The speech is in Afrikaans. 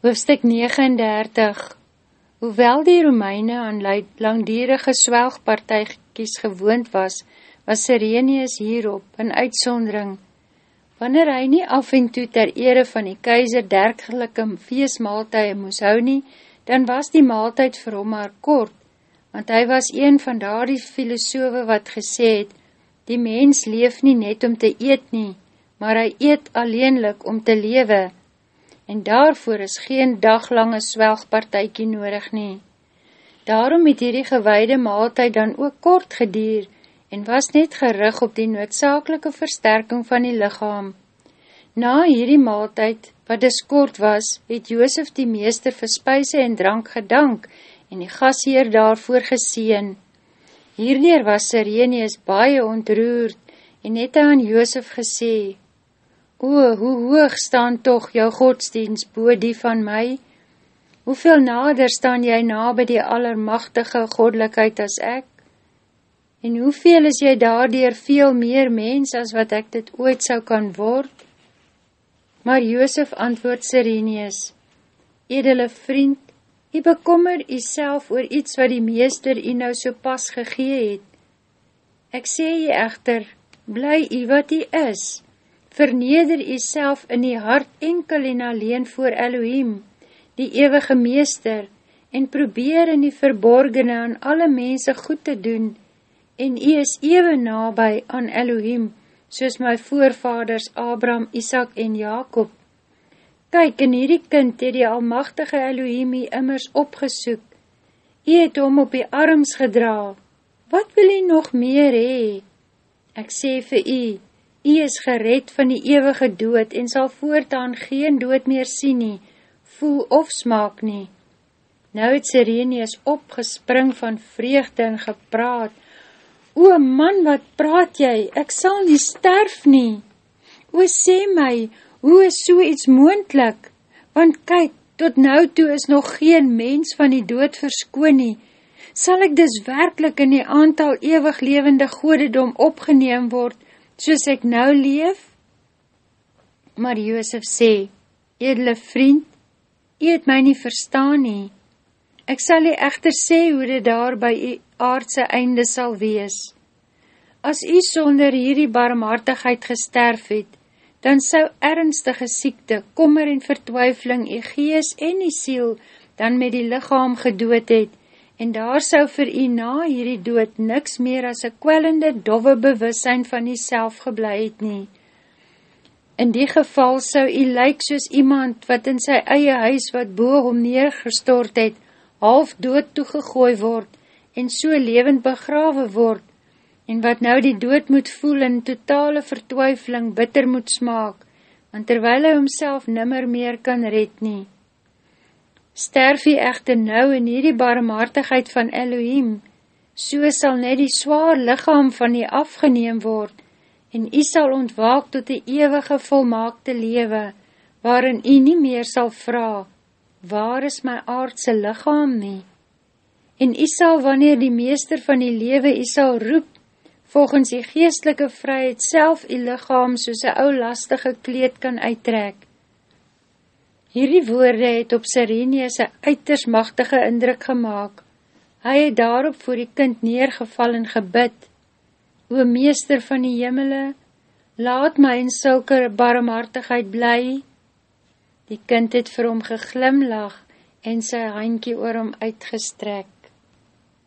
Hoofstuk 39 Hoewel die Romeine aan langdierige swelgpartijkies gewoond was, was Sirenius hierop in uitsondering. Wanneer hy nie af en toe ter ere van die keizer dergelike feestmaaltuie moes hou nie, dan was die maaltuid vir hom maar kort, want hy was een van daar die filosofe wat gesê het, die mens leef nie net om te eet nie, maar hy eet alleenlik om te lewe, en daarvoor is geen daglange swelgpartijkie nodig nie. Daarom het hierdie gewaide maaltijd dan ook kort gedier en was net gerig op die noodzakelike versterking van die lichaam. Na hierdie maaltijd, wat dus kort was, het Joosef die meester vir spuise en drank gedank en die gasheer daarvoor geseen. Hierleer was Sirenius baie ontroerd en het aan Joosef gesê, O, hoe hoog staan toch jou godsdienst boe die van my? Hoeveel nader staan jy na by die allermachtige godlikheid as ek? En hoeveel is jy daardier veel meer mens as wat ek dit ooit sou kan word? Maar Joosef antwoord Sirenius, Edele vriend, jy bekommer jy self oor iets wat die meester jy nou so pas gegee het. Ek sê jy echter, bly jy wat jy is, verneder jyself in die hart enkel en alleen voor Elohim, die eeuwige meester, en probeer in die verborgene aan alle mense goed te doen, en jy is ewe nabij aan Elohim, soos my voorvaders Abraham, Isaac en Jacob. Kyk, in hierdie kind het die almachtige Elohim jy immers opgesoek, jy het hom op die arms gedra, wat wil jy nog meer hee? Ek sê vir jy, Jy is gered van die ewige dood en sal voortaan geen dood meer sien nie, voel of smaak nie. Nou het Sirenius opgespring van vreugde en gepraat. O man, wat praat jy? Ek sal nie sterf nie. O sê my, hoe is so iets moendlik? Want kyk, tot nou toe is nog geen mens van die dood verskoon nie. Sal ek dus werkelijk in die aantal ewig levende godedom opgeneem word, soos ek nou leef? Maar Joosef sê, edele vriend, jy het my nie verstaan nie. Ek sal jy echter sê hoe dit daar by jy aardse einde sal wees. As jy sonder hierdie barmhartigheid gesterf het, dan sou ernstige siekte, kommer en vertwyfeling jy gees en jy siel dan met die lichaam gedood het, en daar sou vir u na hierdie dood niks meer as een kwellende, dove bewussein van u self geblei het nie. In die geval sou u lyk soos iemand wat in sy eie huis wat boog om neergestort het, half dood toegegooi word en so levend begrawe word, en wat nou die dood moet voel in totale vertwyfeling bitter moet smaak, want terwyl hy homself nimmer meer kan red nie. Sterf jy echte nou in hierdie barmhartigheid van Elohim, so sal net die zwaar lichaam van jy afgeneem word, en jy sal ontwaak tot die eeuwige volmaakte lewe, waarin jy nie meer sal vraag, waar is my aardse lichaam nie? En jy sal, wanneer die meester van die lewe jy sal roep, volgens die geestelike vryheid self jy lichaam soos een ou lastige kleed kan uittrek, Hierdie woorde het op Sirenius een uiters machtige indruk gemaakt. Hy het daarop voor die kind neergeval en gebid. O meester van die jimmele, laat my in sulke barmhartigheid bly. Die kind het vir hom geglimlag en sy handkie oor hom uitgestrek.